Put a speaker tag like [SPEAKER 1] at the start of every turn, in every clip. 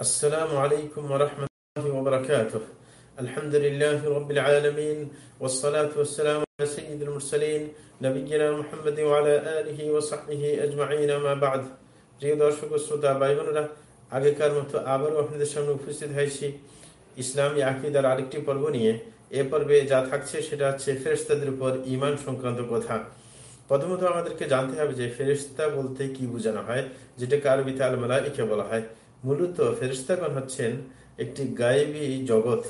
[SPEAKER 1] السلام عليكم ورحمة الله وبركاته الحمد لله رب العالمين والصلاة والسلام على سيد المرسلين نبينا محمد وعلى آله وصحبه أجمعين ما بعد প্রিয় দর্শক শ্রোতা ভাই বোনেরা আগেকার মতো আবারও আপনাদের সামনে উপস্থিত হয়েছি ইসলামী আকিদার আরেকটি পর্ব নিয়ে এ পর্বে যা থাকছে সেটা হচ্ছে ফেরেস্তাদের উপর ইমান সংক্রান্ত কথা প্রথমত আমাদেরকে জানতে হবে যে ফেরিস্তা বলতে কি বোঝানো হয় যেটাকে আরবিতে আল মালাইকে বলা হয় মূলত ফেরিস্তাগণ হচ্ছেন একটি গায়েবী জগৎ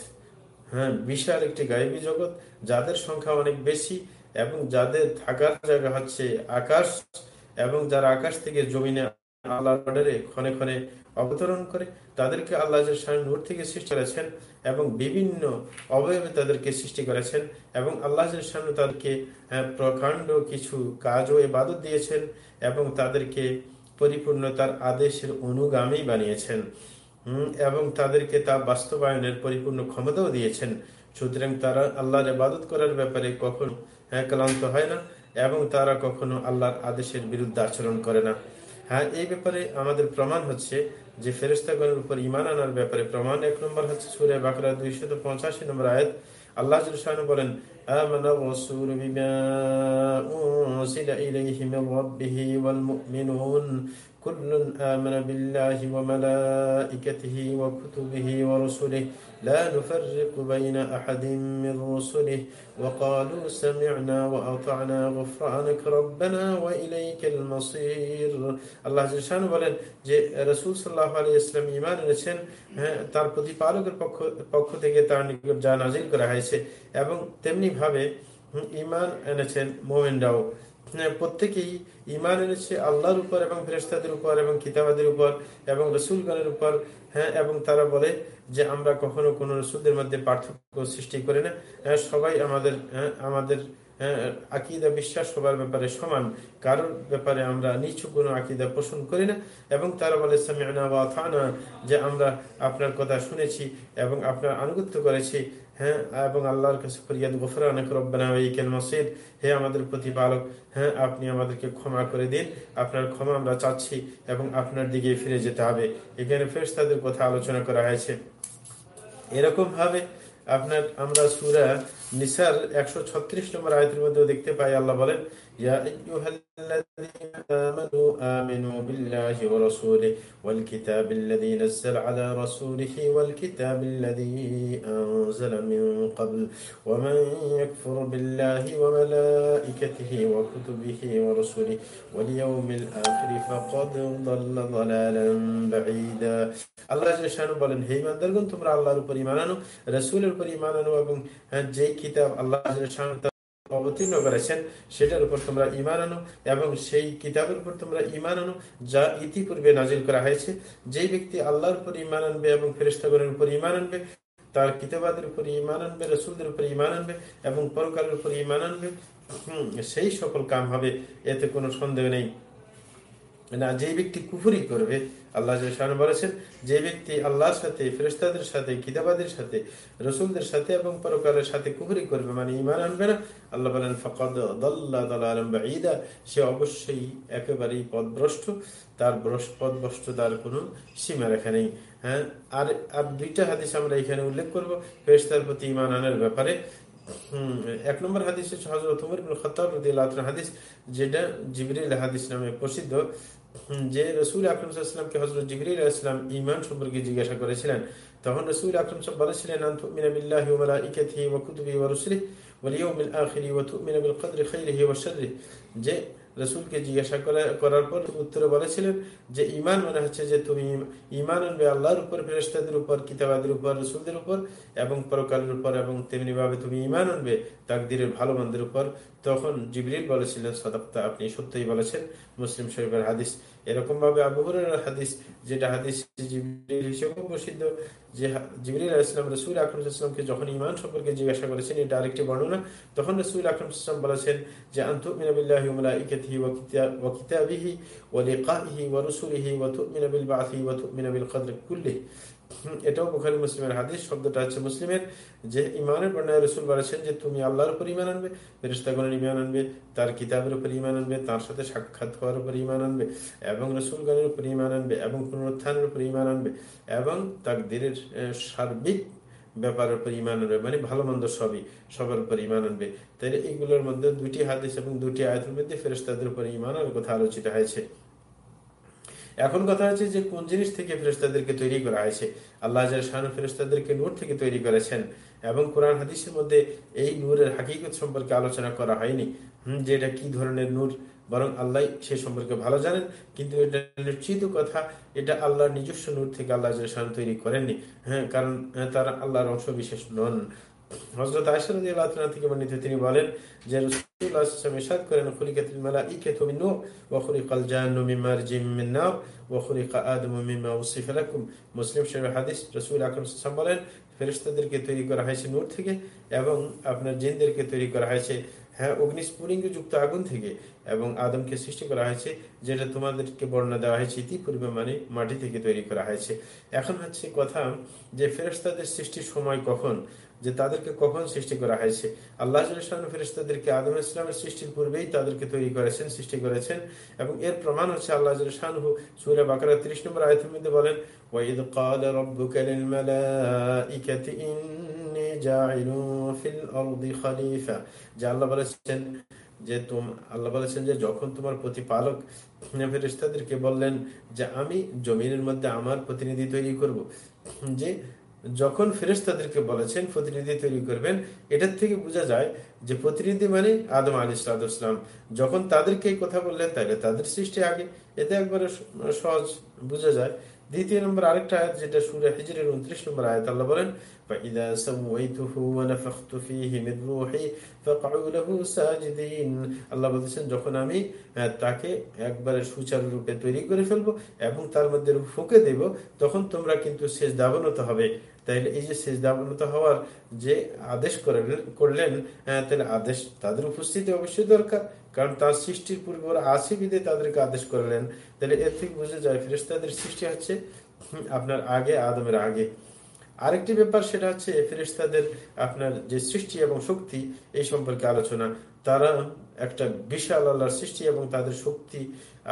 [SPEAKER 1] হ্যাঁ বিশাল একটি গায়েবী জগৎ, যাদের সংখ্যা অনেক বেশি এবং যাদের থাকার জায়গা হচ্ছে আকাশ এবং যারা আকাশ থেকে জমিনে আল্লাহ ক্ষণে ক্ষণে অবতরণ করে, তাদেরকে আল্লাহ নূর থেকে সৃষ্টি করেছেন এবং বিভিন্ন অবয়বে তাদেরকে সৃষ্টি করেছেন এবং আল্লাহ সামনে তাদেরকে প্রকাণ্ড কিছু কাজ ও এবাদত দিয়েছেন এবং তাদেরকে পরিপূর্ণতার আদেশের অনুগামী বানিয়েছেন। এবং তাদেরকে তা বাস্তবায়নের পরিপূর্ণ ক্ষমতাও দিয়েছেন। সুতরাং তারা আল্লাহর ইবাদত করার ব্যাপারে কখনো ক্লান্ত হয় না এবং তারা কখনো আল্লাহর আদেশের বিরুদ্ধে আচরণ করে না। হ্যাঁ এই ব্যাপারে আমাদের প্রমাণ হচ্ছে যে ফেরিস্তাগণের উপর ইমান আনার ব্যাপারে প্রমাণ এক নম্বর হচ্ছে সুরে বাকরা দুইশত পঁচাশি নম্বর আয়াত। আল্লাহ বলেন آمن الرسول بما أنزل إليه من ربه والمؤمنون كل آمن بالله وملائكته وكتبه ورسله لا نفرق بين أحد من رسله وقالوا سمعنا وأطعنا غفرانك ربنا وإليك المصير আল্লাহ জান বলেন যে রসুল সাল্লাহ আলী ইসলাম ইমান এনেছেন হ্যাঁ তার প্রতিপালকের পক্ষ পক্ষ থেকে তার নিকট যা নাজিল করা হয়েছে এবং তেমনি ভাবে ইমান এনেছেন মোমেনরাও। প্রত্যেকেই ইমান এনেছে আল্লাহর উপর এবং ফেরেস্তাদের উপর এবং কিতাবাদের উপর এবং রসুলগণের উপর হ্যাঁ এবং তারা বলে যে আমরা কখনো কোনো রসুলদের মধ্যে পার্থক্য সৃষ্টি করি না। সবাই আমাদের আমাদের আকিদা, বিশ্বাস সবার ব্যাপারে সমান। কারোর ব্যাপারে আমরা নিচু কোনো আকিদা পোষণ করি না। এবং তারা বলে থানা যে আমরা আপনার কথা শুনেছি এবং আপনার আনুগত্য করেছি। হ্যাঁ এবং আল্লাহর কাছে ফরিয়াদ গোফরানক রব্বানা মসজিদ হে আমাদের প্রতিপালক হ্যাঁ আপনি আমাদেরকে ক্ষমা করে দিন। আপনার ক্ষমা আমরা চাচ্ছি এবং আপনার দিকে ফিরে যেতে হবে। এখানে ফের তাদের কথা আলোচনা করা হয়েছে। এরকম ভাবে আপনার, আমরা সুরা নিসার একশো ছত্রিশ নম্বর আয়তের মধ্যে দেখতে পাই আল্লাহ বলেন يا أيها الذين آمنوا آمنوا بالله ورسوله والكتاب الذي نزل على رسوله والكتاب الذي أنزل من قبل ومن يكفر بالله وملائكته وكتبه ورسله واليوم الآخر فقد ضل ضلالا بعيدا আল্লাহ জাহানু বলেন হে ইমানদারগণ তোমরা আল্লাহর উপর ইমান আনো রসুলের উপর ইমান আনো এবং যে কিতাব আল্লাহ অবতীর্ণ করেছেন, সেটার উপর তোমরা ইমান আনো এবং সেই কিতাবের উপর তোমরা ইমান আনো যা ইতিপূর্বে নাজিল করা হয়েছে। যে ব্যক্তি আল্লাহর উপর ইমান আনবে এবং ফেরিস্তাগরের উপর ইমান আনবে, তার কিতাবাদের উপর ইমান আনবে, রসুলদের উপর ইমান আনবে এবং পরকারের উপর ইমান আনবে সেই সকল কাম হবে, এতে কোনো সন্দেহ নেই। না যে ব্যক্তি কুফুরি করবে, আল্লাহ বলেছেন, যে ব্যক্তি আল্লাহর সাথে ফেরেস্তাদের সাথে, কিতাবাদের সাথে, রসুলদের সাথে এবং পরকালের সাথে কুফুরি করবে মানে ইমান আনবে না, আল্লাহ বলেন, ফকদ সে অবশ্যই একেবারেই পদভ্রষ্ট, তার পদভ্রষ্ট তার কোনো সীমা রেখা নেই। হ্যাঁ আর আর দুইটা হাদিস আমরা এখানে উল্লেখ করব ফেরেস্তার প্রতি ইমান আনার ব্যাপারে। এক নম্বর হাদিস হাদিস, যেটা জিবরিল হাদিস নামে প্রসিদ্ধ যে রসুল আকরমকে হজরত ইসলাম ইমান সম্পর্কে জিজ্ঞাসা করেছিলেন, তখন রসুল আকরম সব বলেছিলেন যে রসুলকে জিজ্ঞাসা করার পর উত্তরে বলেছিলেন যে ইমান মনে হচ্ছে যে তুমি ইমান আনবে আল্লাহর উপর ফেরেস্তাদের উপর, কিতাবাদের উপর, রসুলদের উপর এবং পরকালের উপর এবং তেমনি ভাবে তুমি ইমান আনবে, তাকদিরের ভালো মন্দের উপর তখন জিবরিল বলেছিলেন সদাপ্তা আপনি সত্যই বলেছেন, মুসলিম শরীফের হাদিস। এরকম ভাবে আবুহরের হাদিস, যেটা হাদিস জিবরিল হিসেবেও প্রসিদ্ধ, যে জিবরিল ইসলাম রসুল আকরম ইসলামকে যখন ইমান সম্পর্কে জিজ্ঞাসা করেছেন, এটা আরেকটি বর্ণনা, তখন রসুল আকরম ইসলাম বলেছেন যে, আন্তু মিনাবিল্লাহি ওমালাইকাতিহি ওয়া রসুলিহি ওয়া তুমিনা বিল বাআথি ওয়া তুমিনা বিল কদরি কুল্লিহি। এটাও বুখারি মুসলিমের হাদিস, শব্দটা হচ্ছে মুসলিমের, যে ইমানের বর্ণায় রসুল বলেছেন যে তুমি আল্লাহর উপর ইমান আনবে ফেরিস্তাগণের ইমান আনবে, তার কিতাবের উপর ইমান আনবে, তার সাথে সাক্ষাৎ হওয়ার উপর ইমান আনবে, এবং রসুলগণের উপর ইমান আনবে, এবং পুনরুত্থানের উপর ইমান আনবে, এবং তাকদিরের সার্বিক ব্যাপারের উপর ইমান আনবে মানে ভালো মন্দ সবই, সবার উপর ইমান আনবে। তাই এইগুলোর মধ্যে দুটি হাদিস এবং দুটি আয়তের মধ্যে ফেরেস্তাদের উপর ইমান আর কথা আলোচিত হয়েছে। এখন কথা হচ্ছে যে কোন জিনিস থেকে ফেরেস্তাদেরকে তৈরি করা হয়েছে? আল্লাহ শাহান ফেরেস্তাদেরকে নূর থেকে তৈরি করেছেন। এবং কোরআন হাদিসের মধ্যে এই নূরের হাকিকত সম্পর্কে আলোচনা করা হয়নি। যে এটা কি ধরনের নূর? বরং আল্লাহ সে সম্পর্কে ভালো জানেন, কিন্তু এটা নিশ্চিত কথা, এটা আল্লাহর নিজস্ব নূর থেকে আল্লাহ তৈরি করেননি। হ্যাঁ কারণ তারা আল্লাহর অংশ বিশেষ নন। হজরত আয়সারদি আল্লাহ থেকে বর্ণিত তিনি বলেন যে রসুল্লাহ করেন, খুলিকাতুল মালাইকাতু নূর, ওয়া খুলিকাল জান্নু মারজিম নার ওয়া খুলিকা আদমু মিম্মা উসিফা লাকুম। মুসলিম শরীফ হাদিস রাসূল আকরাম বলেন, ফেরেশতাদেরকে তৈরি করা হয়েছে নূর থেকে এবং আপনার জিনদেরকে তৈরি করা হয়েছে হ্যাঁ আগুন থেকে এবং আদমকে সৃষ্টি করা হয়েছে, যেটা তোমাদেরকে বর্ণনা দেওয়া হয়েছে ইতিপূর্বে মানে মাটি থেকে তৈরি করা হয়েছে। এখন হচ্ছে কথা যে ফেরেস্তাদের সৃষ্টির সময় কখন? যে তাদেরকে কখন সৃষ্টি করা হয়েছে আল্লাহ ফেরেস্তাদেরকে আদম ইসলামের সৃষ্টির পূর্বেই তাদেরকে তৈরি করেছেন সৃষ্টি করেছেন এবং এর প্রমাণ হচ্ছে আল্লাহ শাহু সুরে বাকারা ত্রিশ নম্বর আয়তের মধ্যে বলেন وإذ قال ربك للملائكة إني جاعل في الأرض خليفة যে আল্লাহ বলেছেন যে তুম আল্লাহ বলেছেন যে যখন তোমার প্রতিপালক ফেরেস্তাদেরকে বললেন যে আমি জমিনের মধ্যে আমার প্রতিনিধি তৈরি করব যে যখন ফেরেস্তাদেরকে বলেছেন প্রতিনিধি তৈরি করবেন এটার থেকে বোঝা যায় যে প্রতিনিধি মানে আদম আলী ইসলাম যখন তাদেরকে কথা বললেন তাহলে তাদের সৃষ্টি আগে এতে একবারে সহজ বোঝা যায় দ্বিতীয় নম্বর আরেকটা আয়াত যেটা সুরে হিজরের উনত্রিশ নম্বর আয়াত আল্লাহ বলেন فإذا سويته ونفخت فيه من روحي فقعوا له ساجدين আল্লাহ বলতেছেন যখন আমি তাকে একবারে সুচারু রূপে তৈরি করে ফেলবো এবং তার মধ্যে ফুঁকে দেব তখন তোমরা কিন্তু শেষ দাবনত হবে তাইলে এই যে শেষ দাবনত হওয়ার যে আদেশ করলেন তাহলে আদেশ তাদের উপস্থিতি অবশ্যই দরকার। কারণ তার সৃষ্টির পূর্বে ওরা আসি বিদে তাদেরকে আদেশ করলেন। তাহলে এর থেকে বুঝে যায় ফেরেস্তাদের সৃষ্টি হচ্ছে আপনার আগে, আদমের আগে। আরেকটি ব্যাপার সেটা হচ্ছে ফেরিস্তাদের আপনার যে সৃষ্টি এবং শক্তি এই সম্পর্কে আলোচনা। তারা একটা বিশাল আল্লাহর সৃষ্টি এবং তাদের শক্তি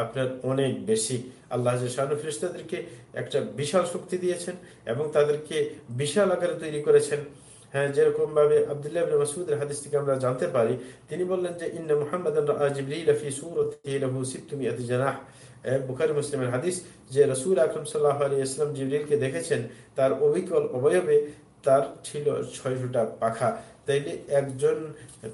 [SPEAKER 1] আপনার অনেক বেশি। আল্লাহ শাহানু ফেরিস্তাদেরকে একটা বিশাল শক্তি দিয়েছেন এবং তাদেরকে বিশাল আকারে তৈরি করেছেন। হ্যাঁ যেরকম ভাবে আবদুল্লাহ হাদিস থেকে আমরা জানতে পারি, তিনি বললেন যে মুসলিমের হাদিস যে রসুল আকরম সাল্লাহ আলী ইসলাম জিবরিলকে দেখেছেন, তার অবিকল অবয়বে তার ছিল ছয়শোটা পাখা তাইলে একজন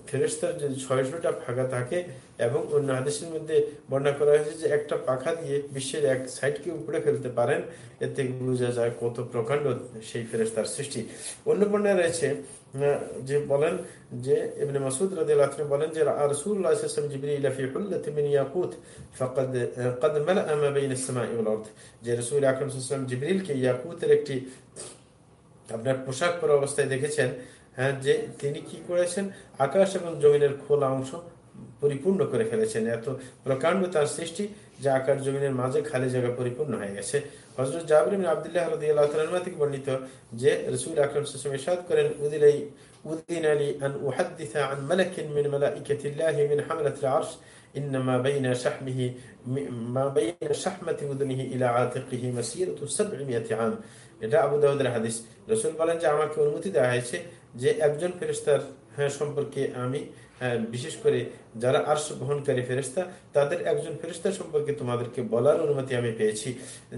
[SPEAKER 1] ফেরেস্তার যদি ছয়শোটা ফাঁকা থাকে এবং অন্য হাদিসের মধ্যে বর্ণনা করা হয়েছে যে একটা পাখা দিয়ে বিশ্বের এক সাইডকে উপরে ফেলতে পারেন এতে বোঝা যায় কত প্রকাণ্ড সেই ফেরেস্তার সৃষ্টি অন্য বর্ণায় রয়েছে যে বলেন যে ইবনে মাসুদ রাদিয়াল্লাহু আনহু বলেন যে রাসূলুল্লাহ সাল্লাল্লাহু আলাইহি ওয়াসাল্লাম জিবরিল ফি হুল্লাতি মিন ইয়াকুত ফাকাদ قد ملأ ما بين السماء والارض যে রাসূল আকরাম সাল্লাল্লাহু আলাইহি ওয়াসাল্লাম জিবরিলকে ইয়াকুতের একটি আপনার পোশাক পরা অবস্থায় দেখেছেন হ্যাঁ যে তিনি কি করেছেন? আকাশ এবং জমিনের খোলা অংশ পরিপূর্ণ করে ফেলেছেন। এত প্রকাণ্ড তার সৃষ্টি যে আকার জমিনের মাঝে খালি জায়গা পরিপূর্ণ হয়ে গেছে। হজরত জাবরিম আবদুল্লাহ রদিয়াল্লাহ থেকে বর্ণিত যে রসুল আকরম সাদ করেন উদিলাই উদ্দিন আলী আন উহাদ্দিসা আন মালাকিন মিন মালাইকাতিল্লাহি মিন হামলাতিল আরশ إنما بين شحمه ما بين شحمة أذنه إلى عاتقه مسيرة 700 عام এটা আবু দাউদের হাদিস রসুল বলেন যে আমাকে অনুমতি দেওয়া হয়েছে যে একজন ফেরেস্তার হ্যাঁ সম্পর্কে আমি হ্যাঁ, বিশেষ করে যারা আর্শ বহনকারী ফেরিস্তা তাদের একজন ফেরিস্তা সম্পর্কে তোমাদেরকে বলার অনুমতি আমি পেয়েছি।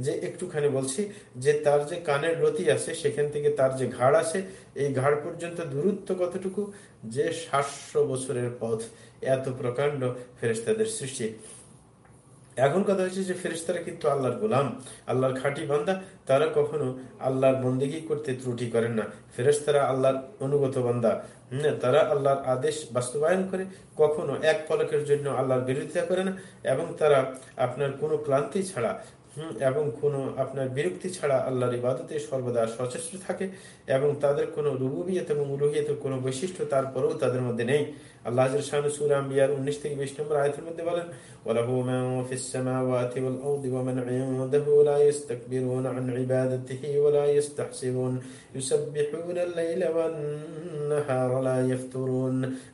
[SPEAKER 1] যে একটুখানি বলছি, যে তার যে কানের রতি আছে, সেখান থেকে তার যে ঘাড় আছে, এই ঘাড় পর্যন্ত দূরত্ব কতটুকু? যে সাতশো বছরের পথ, এত প্রকাণ্ড ফেরিস্তাদের সৃষ্টি। এখন কথা হচ্ছে যে ফেরিস্তারা কিন্তু আল্লাহর গোলাম, আল্লাহর খাঁটি বান্দা। তারা কখনো আল্লাহর বন্দিগি করতে ত্রুটি করেন না। ফেরেশতারা আল্লাহর অনুগত বান্দা। তারা আল্লাহর আদেশ বাস্তবায়ন করে কখনো এক পলকের জন্য আল্লাহর বিরোধিতা করে না। এবং তারা আপনার কোনো ক্লান্তি ছাড়া হুম, এবং কোনো আপনার বিরক্তি ছাড়া আল্লাহর ইবাদতে সর্বদা সচেষ্ট থাকে এবং তাদের কোনো রুবুবিয়ত এবং উরুহিয়তের কোনো বৈশিষ্ট্য তারপরেও তাদের মধ্যে নেই। আল্লাহ সুরামিয়ার উনিশ থেকে বিশ নম্বর আয়তের মধ্যে বলেন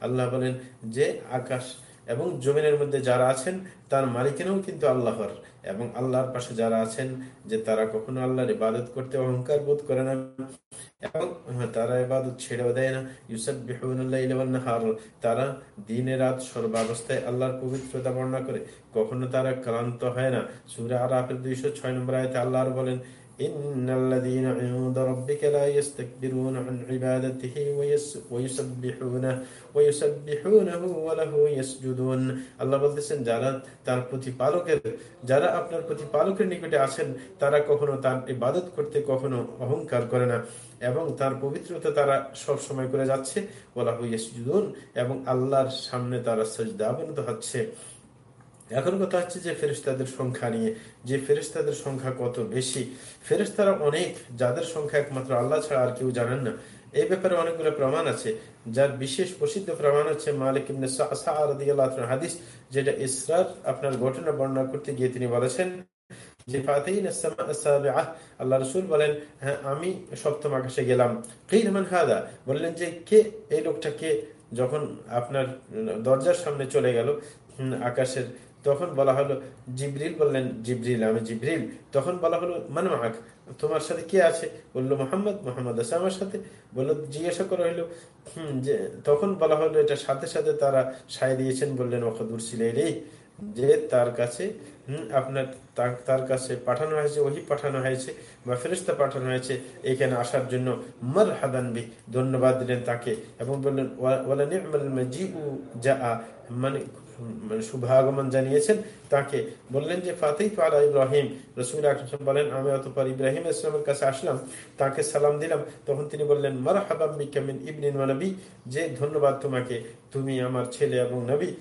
[SPEAKER 1] আল্লাহ বলেন, যে আকাশ এবং জমিনের মধ্যে যারা আছেন, তার মালিকানাও কিন্তু আল্লাহর। এবং আল্লাহর পাশে যারা আছেন, যে তারা কখনো আল্লাহর ইবাদত করতে অহংকার বোধ করে না। এবং তারা ইবাদত ছেড়েও দেয় না। ইউসুফ বিহুল্লাহার তারা দিনে রাত সর্বাবস্থায় আল্লাহর পবিত্রতা বর্ণনা করে। কখনো তারা ক্লান্ত হয় না। সুরা আরাফের দুইশো ছয় নম্বর আয়তে আল্লাহর বলেন إن الذين عند ربك لا يستكبرون عن عبادته ويسبحونه ويسبحونه وله يسجدون আল্লাহ বলতেছেন যারা তার প্রতিপালকের যারা আপনার প্রতিপালকের নিকটে আছেন তারা কখনো তার ইবাদত করতে কখনো অহংকার করে না এবং তার পবিত্রতা তারা সব সময় করে যাচ্ছে ওলা হুইয়াসজুদুন এবং আল্লাহর সামনে তারা সজদা অবনত হচ্ছে এখন কথা হচ্ছে যে ফেরিস্তাদের সংখ্যা নিয়ে। যে ফেরিস্তাদের সংখ্যা কত বেশি? ফেরিস্তারা অনেক, যাদের সংখ্যা একমাত্র আল্লাহ ছাড়া আর কেউ জানেন না। এই ব্যাপারে অনেকগুলো প্রমাণ আছে। যার বিশেষ প্রসিদ্ধ প্রমাণ হচ্ছে মালিক হাদিস, যেটা ইসরার আপনার ঘটনা বর্ণনা করতে গিয়ে তিনি বলেছেন যে আল্লাহ রসুল বলেন হ্যাঁ আমি সপ্তম আকাশে গেলাম। হাদা? বললেন যে, কে এই লোকটা কে? যখন আপনার দরজার সামনে চলে গেল আকাশের তখন বলা হলো, জিবরিল বললেন, জিবরিল, আমি জিবরিল। তখন বলা হলো, মান মাহাক তোমার সাথে কে আছে? বলল, মোহাম্মদ মোহাম্মদ আছে আমার সাথে। বলল, জিজ্ঞাসা করা হইল যে তখন বলা হলো এটা সাথে সাথে তারা সায় দিয়েছেন। বললেন ওখাদুর সিলাই যে তার কাছে আপনার তার কাছে পাঠানো হয়েছে, ওহি পাঠানো হয়েছে বা ফেরিস্তা পাঠানো হয়েছে, এখানে আসার জন্য মর হাদানবি ধন্যবাদ দিলেন তাকে এবং বললেন মানে মানে শুভাগমন জানিয়েছেন, তাকে বললেন যে আলা ইব্রাহিম। রসুল বলেন, আমি অতপর ইব্রাহিম ইসলামের কাছে আসলাম, তাকে সালাম দিলাম। তখন তিনি বললেন মার হাবামিন ইবনিন নবী, যে ধন্যবাদ তোমাকে, তুমি আমার ছেলে এবং নবী।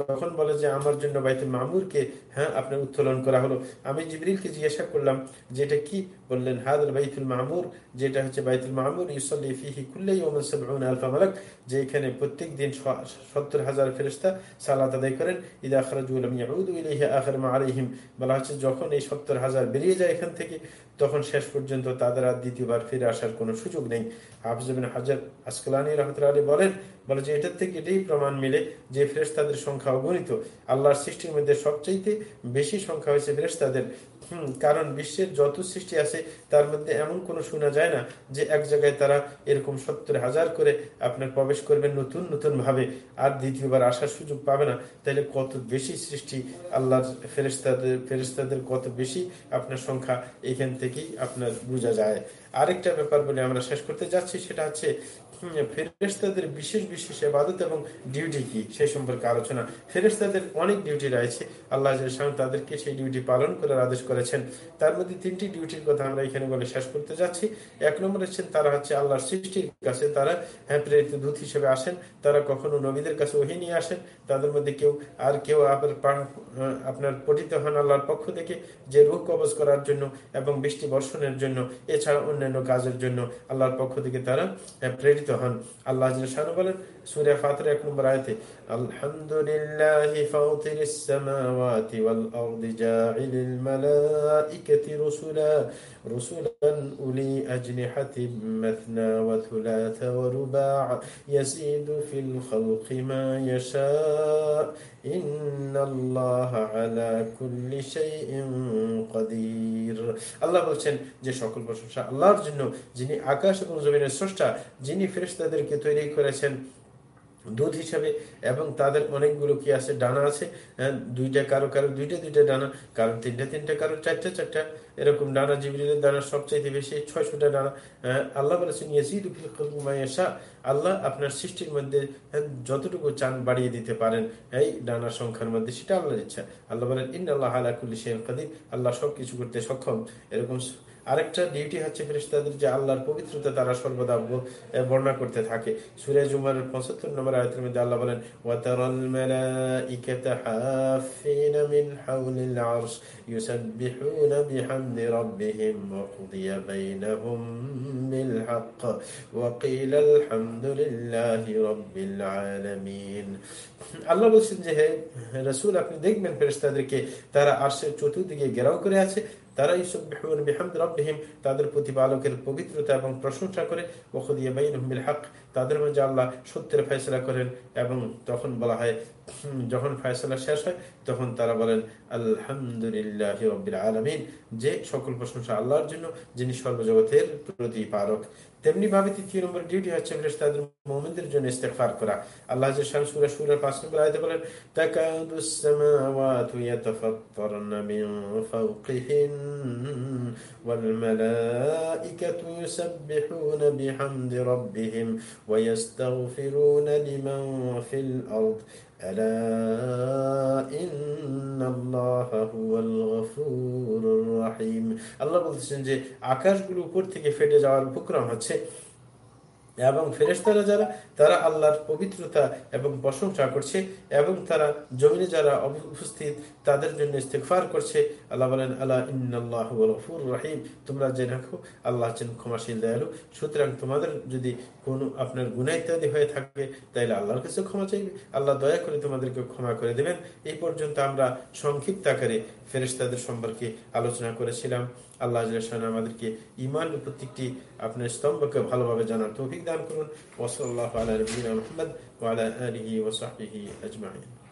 [SPEAKER 1] তখন বলে যে, আমার জন্য বাইতুল মামুরকে হ্যাঁ আপনার উত্তোলন করা হলো। আমি জিবরিলকে জিজ্ঞাসা করলাম যেটা কি বললেন হাদ বাইতুল মামুর যেটা হচ্ছে বাইতুল মাহমুর ইউসল্লি ফিহি কুল্লাই ওমান আলফা মালাক, যে এখানে প্রত্যেক দিন সত্তর হাজার ফেরিস্তা সালাত আদায় করেন ইয়াউদু ইলাইহি আখির মা আলাইহিম বলা হচ্ছে যখন এই সত্তর হাজার বেরিয়ে যায় এখান থেকে, তখন শেষ পর্যন্ত তাদের আর দ্বিতীয়বার ফিরে আসার কোনো সুযোগ নেই। হাফিজ হাজার আসকালানি রহমতুল্লাহ আলী বলেন, বলে যে এটার থেকে এটাই প্রমাণ মিলে যে ফেরেস্তাদের সংখ্যা অগণিত। আল্লাহর সৃষ্টির মধ্যে সবচাইতে বেশি সংখ্যা হয়েছে ফেরেস্তাদের কারণ বিশ্বের যত সৃষ্টি আছে, তার মধ্যে এমন কোনো শোনা যায় না যে এক জায়গায় তারা এরকম সত্তর হাজার করে আপনার প্রবেশ করবেন নতুন নতুন ভাবে, আর দ্বিতীয়বার আসার সুযোগ পাবে না। তাহলে কত বেশি সৃষ্টি আল্লাহর ফেরেস্তাদের ফেরেস্তাদের কত বেশি আপনার সংখ্যা এখান থেকেই আপনার বোঝা যায়। আরেকটা ব্যাপার বলে আমরা শেষ করতে যাচ্ছি, সেটা হচ্ছে ফেরেস্তাদের বিশেষ বিশেষ এবাদত এবং ডিউটি কি, সেই সম্পর্কে আলোচনা। ফেরেস্তাদের অনেক ডিউটি রয়েছে, আল্লাহ তাদেরকে সেই ডিউটি পালন করার আদেশ করেছেন। তার মধ্যে তিনটি ডিউটির কথা আমরা এখানে বলে শেষ করতে যাচ্ছি। এক নম্বর হচ্ছেন, তারা হচ্ছে আল্লাহর সৃষ্টির কাছে, তারা হ্যাঁ প্রেরিত দূত হিসেবে আসেন। তারা কখনো নবীদের কাছে ওহি নিয়ে আসেন। তাদের মধ্যে কেউ, আর কেউ আবার আপনার পঠিত হন আল্লাহর পক্ষ থেকে যে রুখ কবজ করার জন্য এবং বৃষ্টি বর্ষণের জন্য। এছাড়া অন্যান্য কাজের জন্য আল্লাহর পক্ষ থেকে তারা প্রেরিত হন। আল্লাহ বলেন সুরে ফাতর এক নম্বর আয়তে আলহামদুলিল্লাহ ফাতির السماوات والأرض جاعل الملائكة رسلا رسلا أولي أجنحة مثنى وثلاث ورباع يزيد في الخلق ما يشاء إن الله على كل شيء قدير আল্লাহ বলছেন যে সকল প্রশংসা আল্লাহর জন্য যিনি আকাশ এবং জমিনের স্রষ্টা যিনি ফেরেশতাদেরকে তৈরি করেছেন দুধ হিসাবে এবং তাদের অনেকগুলো কি আছে? ডানা আছে। হ্যাঁ, দুইটা কারও কারও দুইটা দুইটা ডানা কারও তিনটা তিনটা কারও চারটা চারটা এরকম ডানা জিবরিলের ডানা সবচাইতে বেশি ছয়শোটা ডানা আল্লাহ বলেছেন আল্লাহ আপনার সৃষ্টির মধ্যে হ্যাঁ, যতটুকু চান বাড়িয়ে দিতে পারেন এই ডানার সংখ্যার মধ্যে সেটা আল্লাহর ইচ্ছা। আল্লাহ বলেন ইন আল্লাহ আলাকুল্লি শেখ কাদির আল্লাহ সবকিছু করতে সক্ষম। এরকম আরেকটা ডিউটি হচ্ছে ফেরিস্তাদের যে আল্লাহর পবিত্রতা তারা সর্বদা বর্ণনা করতে থাকে। সুরে জুমার পঁচাত্তর নম্বর আয়তের মধ্যে আল্লাহ বলেন ওয়াতারাল মালাইকাতা হাফিনা ওয়া কুদিয়া বাইনাহুম বিল হক ওয়া কিলা আলহামদুলিল্লাহি রাব্বিল আলামিন আল্লাহ বলছেন যে, হে রাসূল, আপনি দেখবেন ফেরেশতাদেরকে, তারা আরশের চতুর্দিকে ঘেরাও করে আছে তারা ইসবিহুন বিহামদ রব্বিহিম, তাদের প্রতিপালকের পবিত্রতা এবং প্রশংসা করে ওখদিয়া বিল হক, তাদের মধ্যে আল্লাহ সত্যের ফয়সলা করেন এবং তখন বলা হয় যখন ফয়সলা শেষ হয়, তখন তারা বলেন, আলহামদুলিল্লাহ আলমিন। যে সকল প্রশংসা আল্লাহর জন্য, যিনি সর্বজগতের প্রতিপারক তেমনি ভাবে তৃতীয় নম্বর ডিউটি হচ্ছে তাদের মোমেনদের জন্য ইস্তেফার করা। আল্লাহ সুরা সুরের পাঁচ নম্বর আয়তে বলেন ইউসাব্বিহুনা বিহামদি রাব্বিহিম ওয়া ইস্তাগফিরুনা লিমান ফিল আরদ। ألا إن الله هو الغفور الرحيم আল্লাহ বলতেছেন যে আকাশগুলো উপর থেকে ফেটে যাওয়ার উপক্রম হচ্ছে এবং ফেরেশতারা যারা, তারা আল্লাহর পবিত্রতা এবং প্রশংসা করছে এবং তারা জমিনে যারা উপস্থিত, তাদের জন্য ইস্তেকফার করছে। আল্লাহ বলেন আল্লাহ ইন্নাল্লাহ গফুর রাহিম। তোমরা জেনে রাখো আল্লাহ হচ্ছেন ক্ষমাশীল, দয়ালু। সুতরাং তোমাদের যদি কোনো আপনার গুণা ইত্যাদি হয়ে থাকে, তাইলে আল্লাহর কাছে ক্ষমা চাইবে। আল্লাহ দয়া করে তোমাদেরকে ক্ষমা করে দেবেন। এই পর্যন্ত আমরা সংক্ষিপ্ত আকারে ফেরেশতাদের সম্পর্কে আলোচনা করেছিলাম। আল্লাহ আমাদেরকে ইমান প্রত্যেকটি আপনার স্তম্ভকে ভালোভাবে জানার তৌফিক দান করুন। ওসল্লাহ আলা মোহাম্মদ ওসাহিহি আজমাইন।